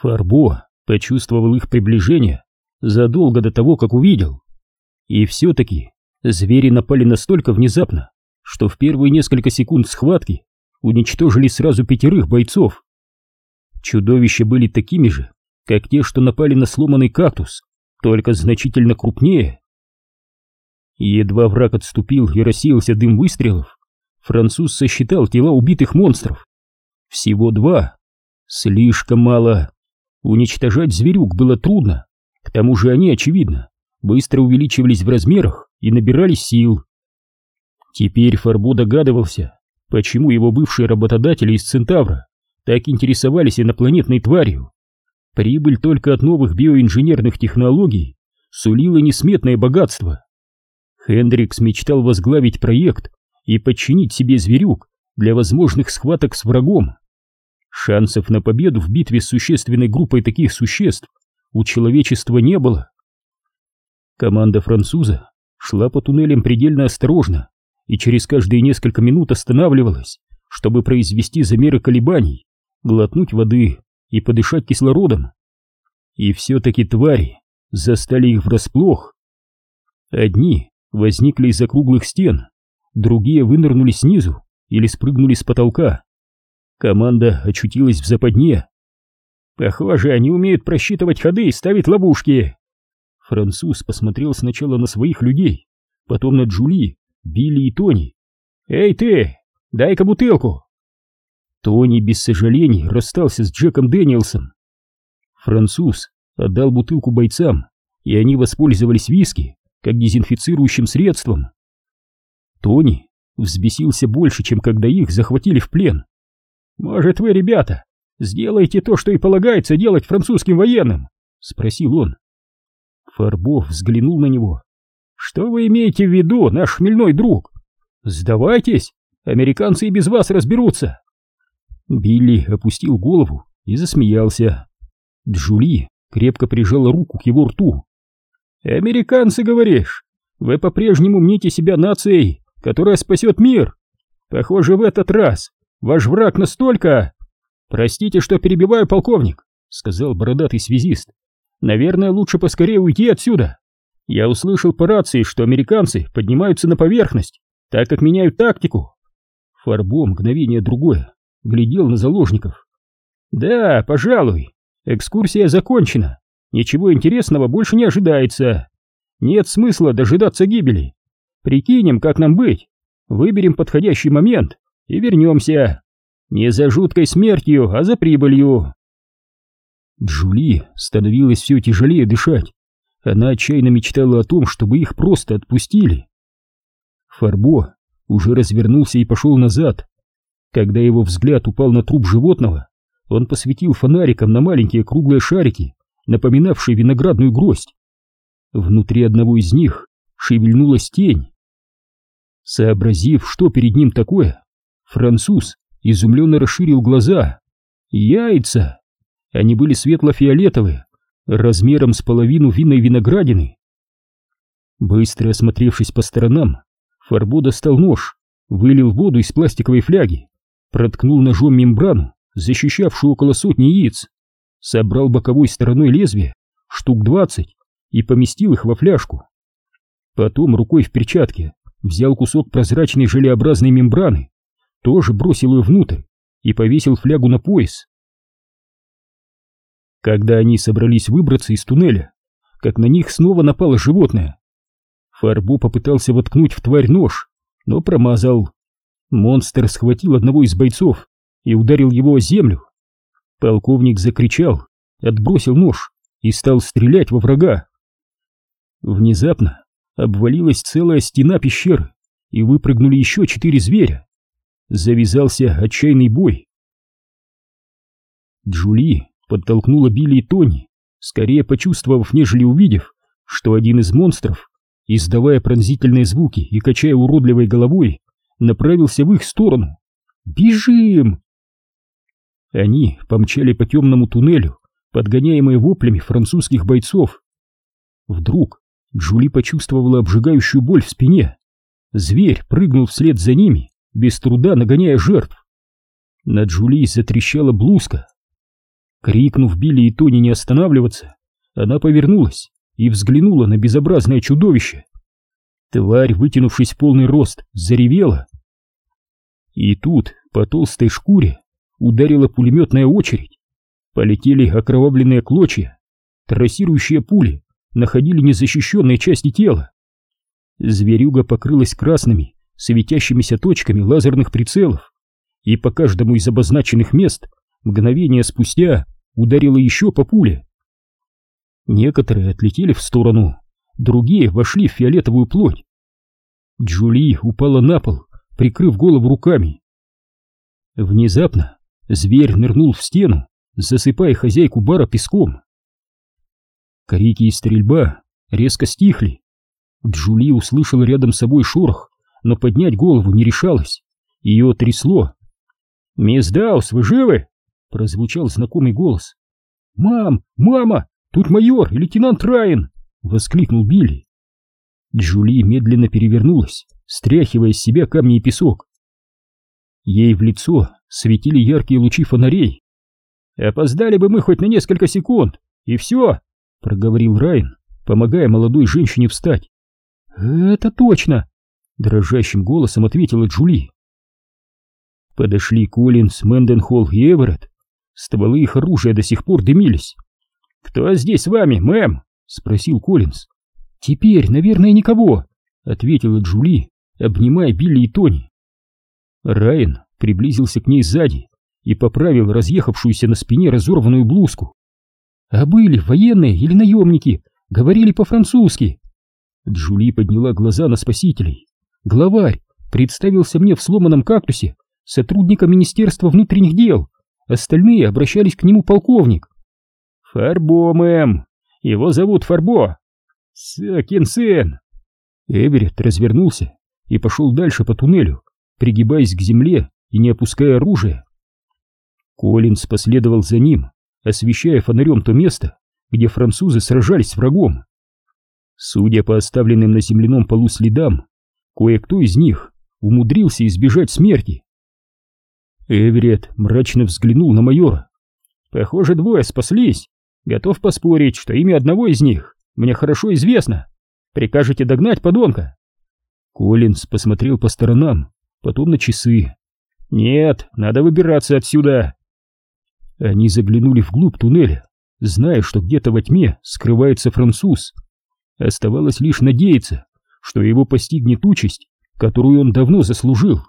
Фарбо почувствовал их приближение задолго до того, как увидел. И все-таки звери напали настолько внезапно, что в первые несколько секунд схватки уничтожили сразу пятерых бойцов. Чудовища были такими же, как те, что напали на сломанный кактус, только значительно крупнее. Едва враг отступил и рассеялся дым выстрелов, француз сосчитал тела убитых монстров. Всего два. Слишком мало. Уничтожать зверюк было трудно, к тому же они, очевидно, быстро увеличивались в размерах и набирались сил. Теперь Фарбо догадывался, почему его бывшие работодатели из Центавра так интересовались инопланетной тварью. Прибыль только от новых биоинженерных технологий сулила несметное богатство. Хендрикс мечтал возглавить проект и подчинить себе зверюк для возможных схваток с врагом. Шансов на победу в битве с существенной группой таких существ у человечества не было. Команда француза шла по туннелям предельно осторожно и через каждые несколько минут останавливалась, чтобы произвести замеры колебаний, глотнуть воды и подышать кислородом. И все-таки твари застали их врасплох. Одни возникли из-за круглых стен, другие вынырнули снизу или спрыгнули с потолка. Команда очутилась в западне. Похоже, они умеют просчитывать ходы и ставить ловушки. Француз посмотрел сначала на своих людей, потом на Джули, Билли и Тони. «Эй ты, дай-ка бутылку!» Тони без сожалений расстался с Джеком Дэниелсом. Француз отдал бутылку бойцам, и они воспользовались виски как дезинфицирующим средством. Тони взбесился больше, чем когда их захватили в плен. «Может, вы, ребята, сделаете то, что и полагается делать французским военным?» — спросил он. Фарбов взглянул на него. «Что вы имеете в виду, наш хмельной друг? Сдавайтесь, американцы и без вас разберутся!» Билли опустил голову и засмеялся. Джули крепко прижала руку к его рту. «Американцы, говоришь? Вы по-прежнему мните себя нацией, которая спасет мир? Похоже, в этот раз ваш враг настолько...» «Простите, что перебиваю, полковник», — сказал бородатый связист. «Наверное, лучше поскорее уйти отсюда. Я услышал по рации, что американцы поднимаются на поверхность, так как меняют тактику». Фарбо мгновение другое глядел на заложников. «Да, пожалуй, экскурсия закончена. Ничего интересного больше не ожидается. Нет смысла дожидаться гибели. Прикинем, как нам быть. Выберем подходящий момент и вернемся. Не за жуткой смертью, а за прибылью». Джули становилось все тяжелее дышать. Она отчаянно мечтала о том, чтобы их просто отпустили. Фарбо уже развернулся и пошел назад, когда его взгляд упал на труп животного, он посветил фонариком на маленькие круглые шарики, напоминавшие виноградную гроздь. Внутри одного из них шевельнулась тень. Сообразив, что перед ним такое, француз изумленно расширил глаза. Яйца! Они были светло-фиолетовые, размером с половину винной виноградины. Быстро осмотревшись по сторонам, Фарбо достал нож, вылил воду из пластиковой фляги проткнул ножом мембрану, защищавшую около сотни яиц, собрал боковой стороной лезвия, штук двадцать, и поместил их во фляжку. Потом рукой в перчатке взял кусок прозрачной желеобразной мембраны, тоже бросил ее внутрь и повесил флягу на пояс. Когда они собрались выбраться из туннеля, как на них снова напало животное. Фарбо попытался воткнуть в тварь нож, но промазал. Монстр схватил одного из бойцов и ударил его о землю. Полковник закричал, отбросил нож и стал стрелять во врага. Внезапно обвалилась целая стена пещеры, и выпрыгнули еще четыре зверя. Завязался отчаянный бой. Джули подтолкнула Билли и Тони, скорее почувствовав, нежели увидев, что один из монстров, издавая пронзительные звуки и качая уродливой головой, направился в их сторону. «Бежим!» Они помчали по темному туннелю, подгоняемые воплями французских бойцов. Вдруг Джули почувствовала обжигающую боль в спине. Зверь прыгнул вслед за ними, без труда нагоняя жертв. На Джули затрещала блузка. Крикнув Билли и Тони не останавливаться, она повернулась и взглянула на безобразное чудовище. Тварь, вытянувшись в полный рост, заревела. И тут по толстой шкуре ударила пулеметная очередь. Полетели окровавленные клочья, трассирующие пули находили незащищенные части тела. Зверюга покрылась красными, светящимися точками лазерных прицелов, и по каждому из обозначенных мест мгновение спустя ударила еще по пуле. Некоторые отлетели в сторону, другие вошли в фиолетовую плоть. Джули упала на пол, прикрыв голову руками. Внезапно зверь нырнул в стену, засыпая хозяйку бара песком. Крики и стрельба резко стихли. Джули услышала рядом с собой шорох, но поднять голову не решалась. Ее трясло. «Мисс Даус, вы живы?» — прозвучал знакомый голос. «Мам! Мама! Тут майор и лейтенант Райан!» — воскликнул Билли. Джули медленно перевернулась, стряхивая с себя камни и песок. Ей в лицо светили яркие лучи фонарей. «Опоздали бы мы хоть на несколько секунд, и все!» — проговорил Райан, помогая молодой женщине встать. «Это точно!» — дрожащим голосом ответила Джули. Подошли Коллинс, Мэнденхолл и Эверетт. Стволы их оружия до сих пор дымились. «Кто здесь с вами, мэм?» — спросил Коллинс. «Теперь, наверное, никого», — ответила Джули, обнимая Билли и Тони. Райан приблизился к ней сзади и поправил разъехавшуюся на спине разорванную блузку. «А были военные или наемники? Говорили по-французски?» Джули подняла глаза на спасителей. «Главарь представился мне в сломанном кактусе сотрудника Министерства внутренних дел. Остальные обращались к нему полковник. «Фарбо, мэм! Его зовут Фарбо!» «Сакин сын!» Эверетт развернулся и пошел дальше по туннелю, пригибаясь к земле и не опуская оружие. Коллинз последовал за ним, освещая фонарем то место, где французы сражались с врагом. Судя по оставленным на земляном полу следам, кое-кто из них умудрился избежать смерти. Эверетт мрачно взглянул на майора. «Похоже, двое спаслись. Готов поспорить, что имя одного из них мне хорошо известно. Прикажете догнать подонка?» Коллинз посмотрел по сторонам, потом на часы. «Нет, надо выбираться отсюда!» Они заглянули вглубь туннеля, зная, что где-то во тьме скрывается француз. Оставалось лишь надеяться, что его постигнет участь, которую он давно заслужил.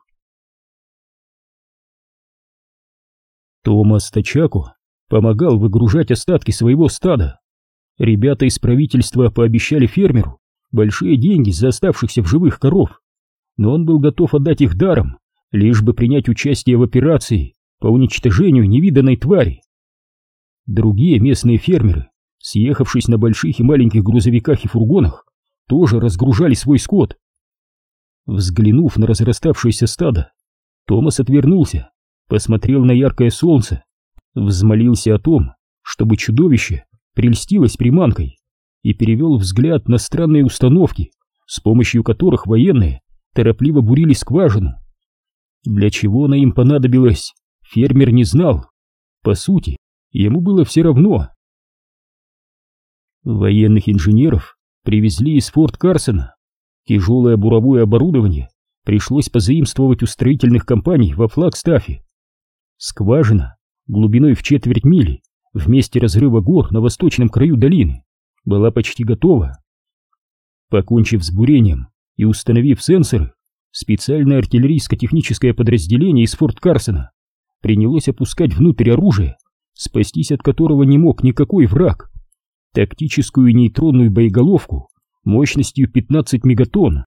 Томас Тачако помогал выгружать остатки своего стада. Ребята из правительства пообещали фермеру большие деньги за оставшихся в живых коров, но он был готов отдать их даром, лишь бы принять участие в операции по уничтожению невиданной твари. Другие местные фермеры, съехавшись на больших и маленьких грузовиках и фургонах, тоже разгружали свой скот. Взглянув на разраставшееся стадо, Томас отвернулся посмотрел на яркое солнце, взмолился о том, чтобы чудовище прельстилось приманкой и перевел взгляд на странные установки, с помощью которых военные торопливо бурили скважину. Для чего она им понадобилась, фермер не знал. По сути, ему было все равно. Военных инженеров привезли из Форт Карсона. Тяжелое буровое оборудование пришлось позаимствовать у строительных компаний во Флагстафе. Скважина глубиной в четверть мили в месте разрыва гор на восточном краю долины была почти готова. Покончив с бурением и установив сенсоры, специальное артиллерийско-техническое подразделение из Форт Карсона принялось опускать внутрь оружие, спастись от которого не мог никакой враг, тактическую нейтронную боеголовку мощностью 15 мегатонн.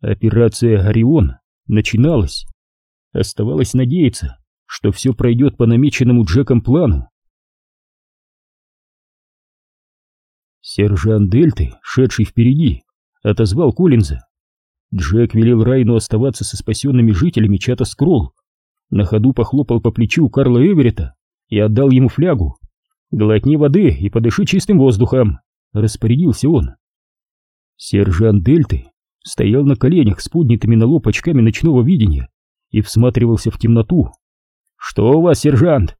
Операция «Орион» начиналась. Оставалось надеяться, что все пройдет по намеченному Джеком плану. Сержант Дельты, шедший впереди, отозвал Коллинза. Джек велел Райну оставаться со спасенными жителями чата Скролл. На ходу похлопал по плечу Карла Эверетта и отдал ему флягу. «Глотни воды и подыши чистым воздухом», — распорядился он. Сержант Дельты стоял на коленях с поднятыми на лоб очками ночного видения и всматривался в темноту. «Что у вас, сержант?»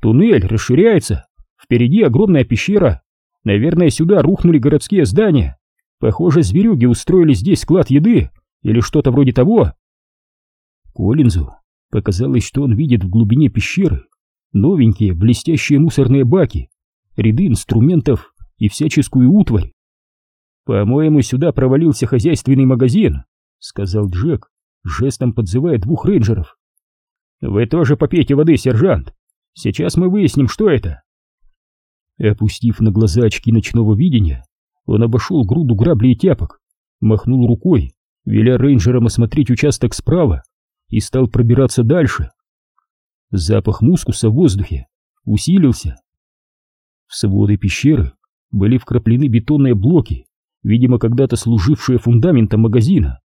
Туннель расширяется. Впереди огромная пещера. Наверное, сюда рухнули городские здания. Похоже, зверюги устроили здесь склад еды или что-то вроде того. Коллинзу показалось, что он видит в глубине пещеры новенькие блестящие мусорные баки, ряды инструментов и всяческую утварь. «По-моему, сюда провалился хозяйственный магазин», — сказал Джек, жестом подзывая двух рейнджеров. «Вы тоже попейте воды, сержант. Сейчас мы выясним, что это». Опустив на глаза очки ночного видения, он обошел груду граблей и тяпок, махнул рукой, веля рейнджерам осмотреть участок справа, и стал пробираться дальше. Запах мускуса в воздухе усилился. В своды пещеры были вкраплены бетонные блоки, видимо, когда-то служившие фундаментом магазина.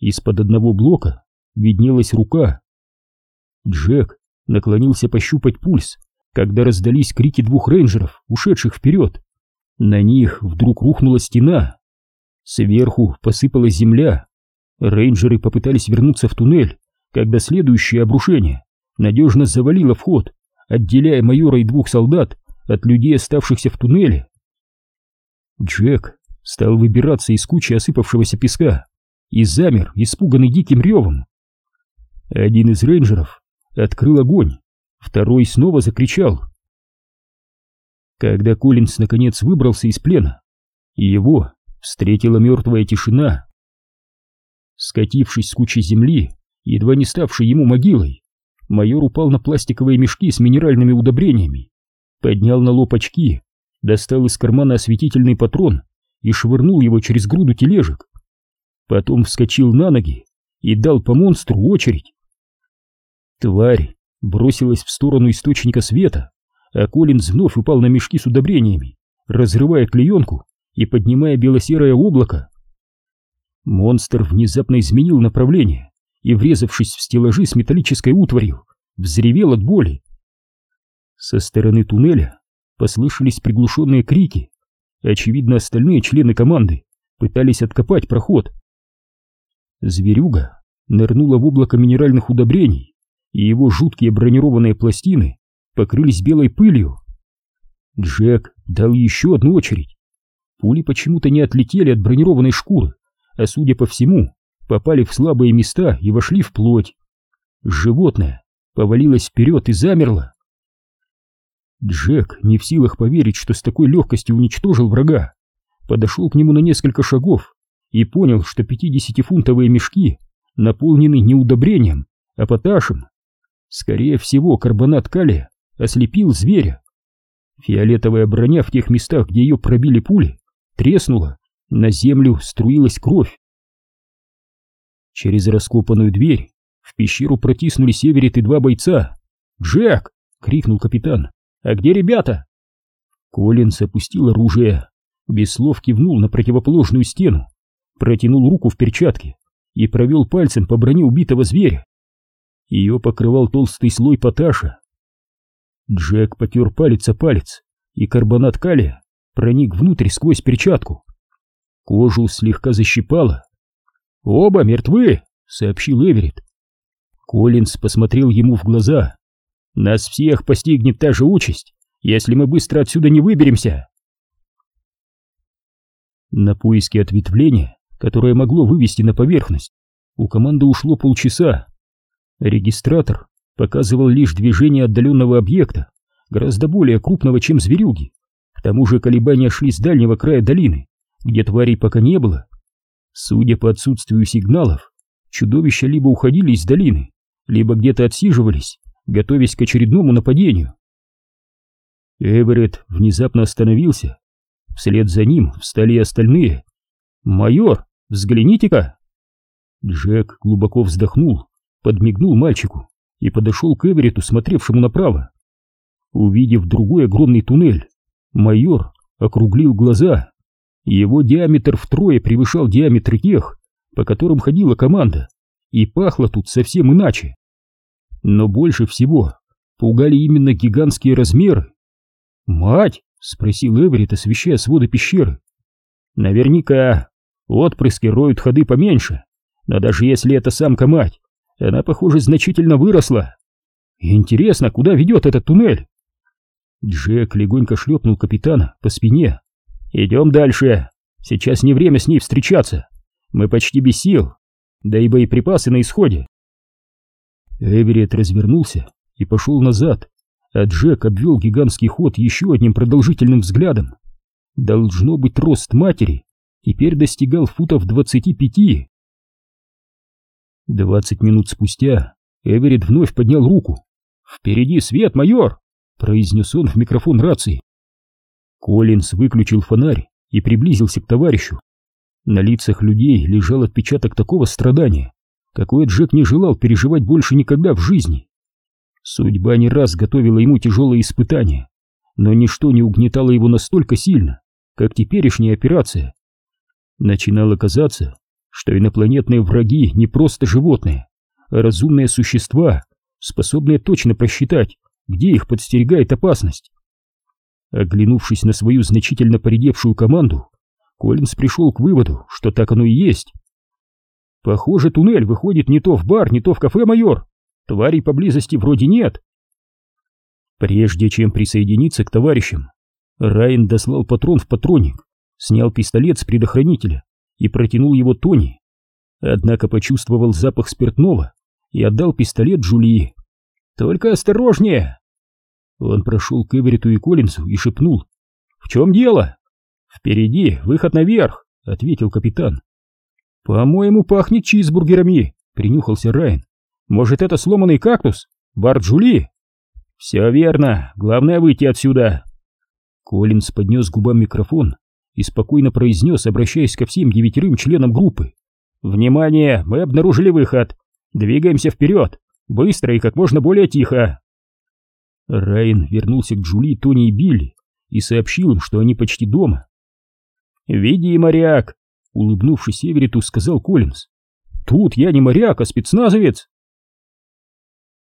Из-под одного блока виднелась рука. Джек наклонился пощупать пульс, когда раздались крики двух рейнджеров, ушедших вперед. На них вдруг рухнула стена. Сверху посыпалась земля. Рейнджеры попытались вернуться в туннель, когда следующее обрушение надежно завалило вход, отделяя майора и двух солдат от людей, оставшихся в туннеле. Джек стал выбираться из кучи осыпавшегося песка и замер, испуганный диким ревом. Один из рейнджеров открыл огонь, второй снова закричал. Когда Коллинз наконец выбрался из плена, его встретила мертвая тишина. Скатившись с кучи земли, едва не ставшей ему могилой, майор упал на пластиковые мешки с минеральными удобрениями, поднял на лоб очки, достал из кармана осветительный патрон и швырнул его через груду тележек. Потом вскочил на ноги и дал по монстру очередь. Тварь бросилась в сторону источника света, а Коллинз вновь упал на мешки с удобрениями, разрывая клеенку и поднимая белосерое облако. Монстр внезапно изменил направление и, врезавшись в стеллажи с металлической утварью, взревел от боли. Со стороны туннеля послышались приглушенные крики. Очевидно, остальные члены команды пытались откопать проход. Зверюга нырнула в облако минеральных удобрений, и его жуткие бронированные пластины покрылись белой пылью. Джек дал еще одну очередь. Пули почему-то не отлетели от бронированной шкуры, а, судя по всему, попали в слабые места и вошли в плоть. Животное повалилось вперед и замерло. Джек, не в силах поверить, что с такой легкостью уничтожил врага, подошел к нему на несколько шагов и понял, что пятидесятифунтовые мешки наполнены не удобрением, а поташем. Скорее всего, карбонат калия ослепил зверя. Фиолетовая броня в тех местах, где ее пробили пули, треснула, на землю струилась кровь. Через раскопанную дверь в пещеру протиснулись Эверет и два бойца. «Джек!» — крикнул капитан. «А где ребята?» Коллинс опустил оружие, без слов кивнул на противоположную стену, протянул руку в перчатке и провел пальцем по броне убитого зверя. Ее покрывал толстый слой поташа. Джек потер палец о палец, и карбонат калия проник внутрь сквозь перчатку. Кожу слегка защипало. «Оба мертвы!» — сообщил Эверетт. Коллинз посмотрел ему в глаза. Нас всех постигнет та же участь, если мы быстро отсюда не выберемся. На поиски ответвления, которое могло вывести на поверхность, у команды ушло полчаса. Регистратор показывал лишь движение отдаленного объекта, гораздо более крупного, чем зверюги. К тому же колебания шли с дальнего края долины, где тварей пока не было. Судя по отсутствию сигналов, чудовища либо уходили из долины, либо где-то отсиживались, готовясь к очередному нападению. Эверетт внезапно остановился. Вслед за ним встали и остальные. «Майор, взгляните-ка!» Джек глубоко вздохнул, подмигнул мальчику и подошел к Эверетту, смотревшему направо. Увидев другой огромный туннель, майор округлил глаза. Его диаметр втрое превышал диаметр тех, по которым ходила команда, и пахло тут совсем иначе. Но больше всего пугали именно гигантские размеры. «Мать!» — спросил Эверетт, освещая своды пещеры. «Наверняка отпрыски роют ходы поменьше, но даже если это самка-мать, она, похоже, значительно выросла. Интересно, куда ведет этот туннель? Джек легонько шлепнул капитана по спине. «Идем дальше. Сейчас не время с ней встречаться. Мы почти без сил. Да и боеприпасы на исходе». Эверетт развернулся и пошел назад, а Джек обвел гигантский ход еще одним продолжительным взглядом. Должно быть, рост матери теперь достигал футов двадцати пяти. Двадцать минут спустя Эверетт вновь поднял руку. «Впереди свет, майор!» — произнес он в микрофон рации. Коллинз выключил фонарь и приблизился к товарищу. На лицах людей лежал отпечаток такого страдания, какое Джек не желал переживать больше никогда в жизни. Судьба не раз готовила ему тяжелые испытания, но ничто не угнетало его настолько сильно, как теперешняя операция. Начинало казаться, что инопланетные враги не просто животные, а разумные существа, способные точно просчитать, где их подстерегает опасность. Оглянувшись на свою значительно поредевшую команду, Коллинз пришел к выводу, что так оно и есть. «Похоже, туннель выходит не то в бар, не то в кафе, майор. Тварей поблизости вроде нет». Прежде чем присоединиться к товарищам, Райан дослал патрон в патронник, снял пистолет с предохранителя и протянул его Тони. Однако почувствовал запах спиртного и отдал пистолет Джулии. «Только осторожнее!» Он прошел к Эверету и Коллинзу и шепнул. «В чем дело?» «Впереди, выход наверх», — ответил капитан. «По-моему, пахнет чизбургерами», — принюхался Райан. «Может, это сломанный кактус? Бар Джули?» «Все верно, главное выйти отсюда». Коллинз поднес губам микрофон и спокойно произнес, обращаясь ко всем девятерым членам группы. «Внимание, мы обнаружили выход. Двигаемся вперед, быстро и как можно более тихо». Райан вернулся к Джули, Тони и Билли и сообщил им, что они почти дома. «Веди, моряк!» — улыбнувшись Эверету, сказал Коллинз. «Тут я не моряк, а спецназовец!»